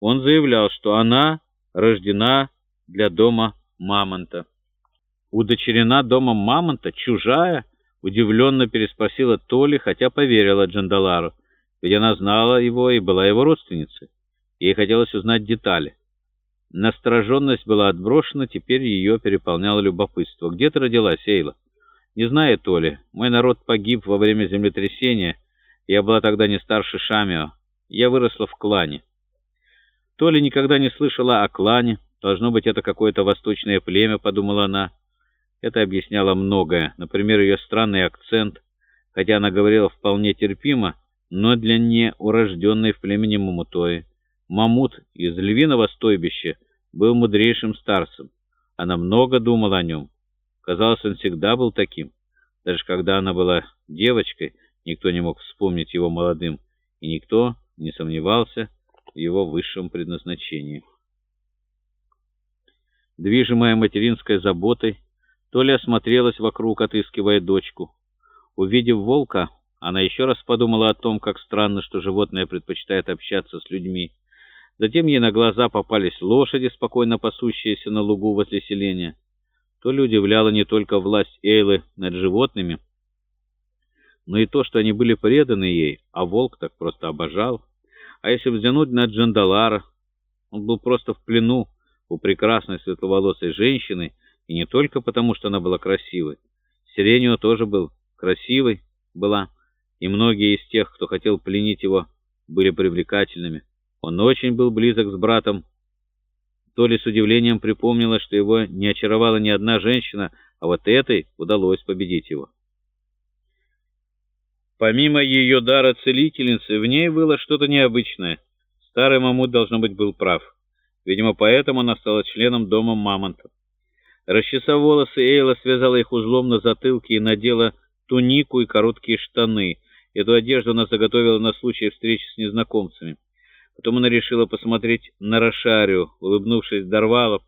Он заявлял, что она рождена для дома Мамонта. «Удочерена домом Мамонта? Чужая?» — удивленно переспросила Толи, хотя поверила Джандалару, ведь она знала его и была его родственницей. Ей хотелось узнать детали. Настороженность была отброшена, теперь ее переполняло любопытство. «Где ты родилась, Эйла?» «Не знаю, Толи. Мой народ погиб во время землетрясения. Я была тогда не старше Шамио. Я выросла в клане». Толи никогда не слышала о клане. Должно быть, это какое-то восточное племя, подумала она. Это объясняло многое. Например, ее странный акцент, хотя она говорила вполне терпимо, но для неурожденной в племени Мамутои. Мамут из львиного стойбища был мудрейшим старцем. Она много думала о нем. Казалось, он всегда был таким. Даже когда она была девочкой, никто не мог вспомнить его молодым, и никто не сомневался его высшем предназначении. Движимая материнской заботой, Толя осмотрелась вокруг, отыскивая дочку. Увидев волка, она еще раз подумала о том, как странно, что животное предпочитает общаться с людьми. Затем ей на глаза попались лошади, спокойно пасущиеся на лугу возле селения. То ли удивляла не только власть Эйлы над животными, но и то, что они были преданы ей, а волк так просто обожал. А если взглянуть на Джандалара, он был просто в плену у прекрасной светловолосой женщины, и не только потому, что она была красивой. Сиренио тоже был красивой, была, и многие из тех, кто хотел пленить его, были привлекательными. Он очень был близок с братом. То ли с удивлением припомнила, что его не очаровала ни одна женщина, а вот этой удалось победить его. Помимо ее дара целительницы, в ней было что-то необычное. Старый Мамут, должно быть, был прав. Видимо, поэтому она стала членом дома Мамонта. Расчесав волосы, Эйла связала их узлом на затылке и надела тунику и короткие штаны. Эту одежду она заготовила на случай встречи с незнакомцами. Потом она решила посмотреть на Рошарию, улыбнувшись Дарвалов,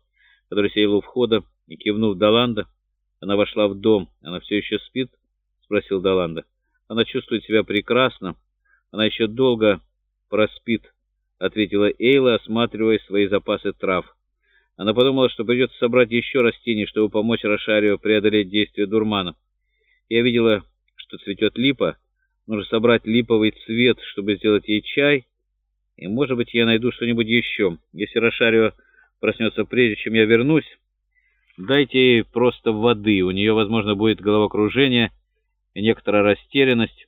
который сидел у входа, и кивнув Даланда, она вошла в дом. «Она все еще спит?» — спросил Даланда. «Она чувствует себя прекрасно. Она еще долго проспит», — ответила Эйла, осматривая свои запасы трав. Она подумала, что придется собрать еще растений, чтобы помочь Рошарию преодолеть действие дурмана. Я видела, что цветет липа. Нужно собрать липовый цвет, чтобы сделать ей чай, и, может быть, я найду что-нибудь еще. Если Рошарио проснется прежде, чем я вернусь, дайте ей просто воды. У нее, возможно, будет головокружение и некоторая растерянность.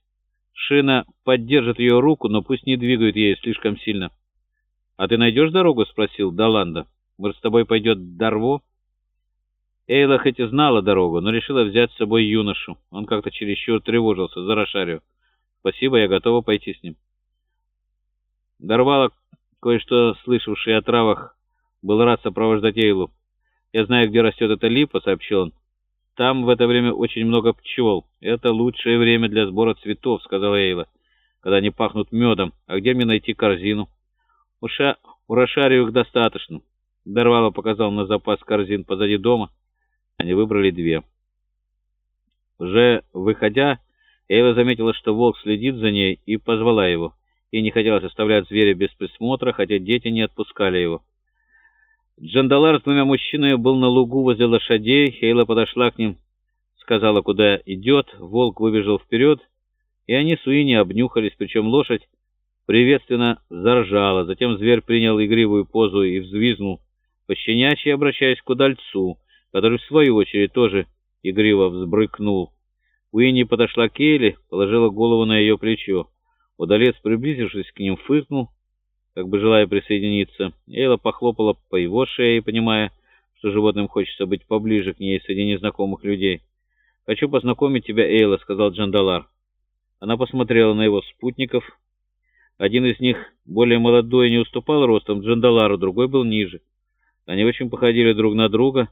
Шина поддержит ее руку, но пусть не двигает ей слишком сильно. «А ты найдешь дорогу?» — спросил Даланда. «Может, с тобой пойдет Дарво?» Эйла хоть и знала дорогу, но решила взять с собой юношу. Он как-то чересчур тревожился за Рошарио. «Спасибо, я готова пойти с ним». Дорвало кое-что слышавший о травах, был рад сопровождать Эйлу. «Я знаю, где растет эта липа», — сообщил он. «Там в это время очень много пчел. Это лучшее время для сбора цветов», — сказала Эйла, «когда они пахнут медом. А где мне найти корзину?» «У, ша... у Рошарио их достаточно». Дорвало показал на запас корзин позади дома. Они выбрали две. Уже выходя, Эйла заметила, что волк следит за ней, и позвала его и не хотелось оставлять зверя без присмотра, хотя дети не отпускали его. Джандалар с двумя мужчинами был на лугу возле лошадей. Хейла подошла к ним, сказала, куда идет. Волк выбежал вперед, и они с Уинни обнюхались, причем лошадь приветственно заржала. Затем зверь принял игривую позу и взвизнул, пощенячьи обращаясь к удальцу, который, в свою очередь, тоже игриво взбрыкнул. Уинни подошла к Кейли, положила голову на ее плечо. Удалец, приблизившись к ним, фыркнул, как бы желая присоединиться. Эйла похлопала по его шее, понимая, что животным хочется быть поближе к ней среди незнакомых людей. «Хочу познакомить тебя, Эйла», — сказал Джандалар. Она посмотрела на его спутников. Один из них, более молодой, не уступал ростом Джандалару, другой был ниже. Они очень походили друг на друга.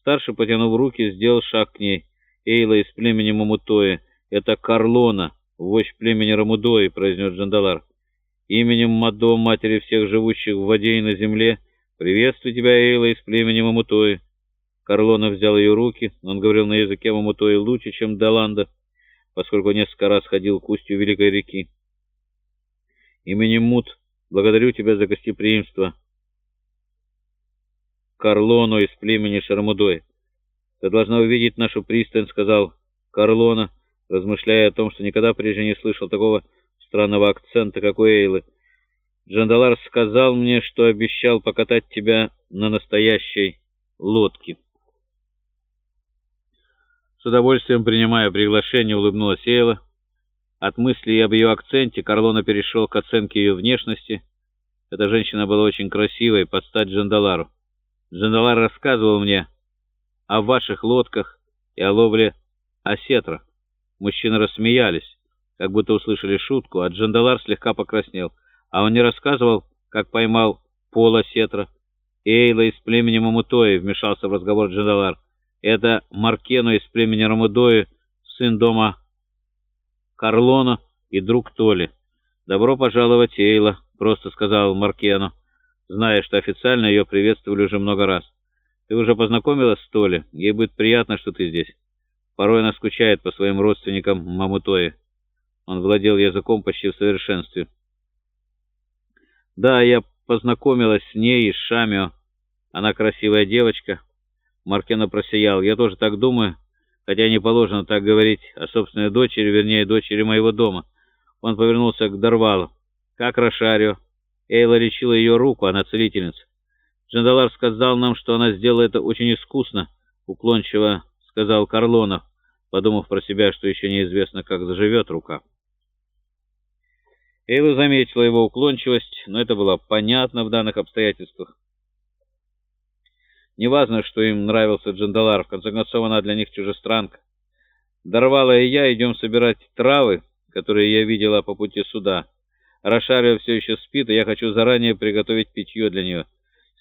Старший, потянув руки, сделал шаг к ней. Эйла из племени Мамутоя. Это Карлона вождь племени Рамудои», — произнес Джандалар. «Именем Мадо, матери всех живущих в воде и на земле, приветствую тебя, Эйла, из племени Мамутои». Карлона взял ее руки, он говорил на языке Мамутои лучше, чем Даланда, поскольку несколько раз ходил к устью Великой реки. Именем Мут Благодарю тебя за гостеприимство. Карлону из племени Шармудой. Ты должна увидеть нашу пристань, сказал Карлона, размышляя о том, что никогда прежде не слышал такого странного акцента, как у Эйлы. Джандалар сказал мне, что обещал покатать тебя на настоящей лодке. С удовольствием принимая приглашение, улыбнулась Эйла. От мыслей об ее акценте Карлона перешел к оценке ее внешности. Эта женщина была очень красивой, под стать Джандалару. Джандалар рассказывал мне о ваших лодках и о ловле осетра. Мужчины рассмеялись, как будто услышали шутку, а Джандалар слегка покраснел. А он не рассказывал, как поймал пола сетра. Эйла из племени Мамутои вмешался в разговор Джандалар. Это Маркену из племени Рамудои, сын дома Карлона и друг Толи. «Добро пожаловать, Эйла», — просто сказал Маркену, зная, что официально ее приветствовали уже много раз. «Ты уже познакомилась с Толи? Ей будет приятно, что ты здесь. Порой она скучает по своим родственникам Мамутои». Он владел языком почти в совершенстве. «Да, я познакомилась с ней и с Шамио. Она красивая девочка». Маркена просиял. «Я тоже так думаю, хотя не положено так говорить о собственной дочери, вернее, дочери моего дома». Он повернулся к Дарвалу. «Как Рошарио?» Эйла лечила ее руку, она целительница. Джандалар сказал нам, что она сделала это очень искусно, уклончиво сказал Карлонов, подумав про себя, что еще неизвестно, как заживет рука. Эйла заметила его уклончивость, но это было понятно в данных обстоятельствах. Неважно, что им нравился Джандалар, в конце концов, она для них чужестранка. Дарвала и я идем собирать травы, которые я видела по пути сюда. Рошарио все еще спит, и я хочу заранее приготовить питье для нее.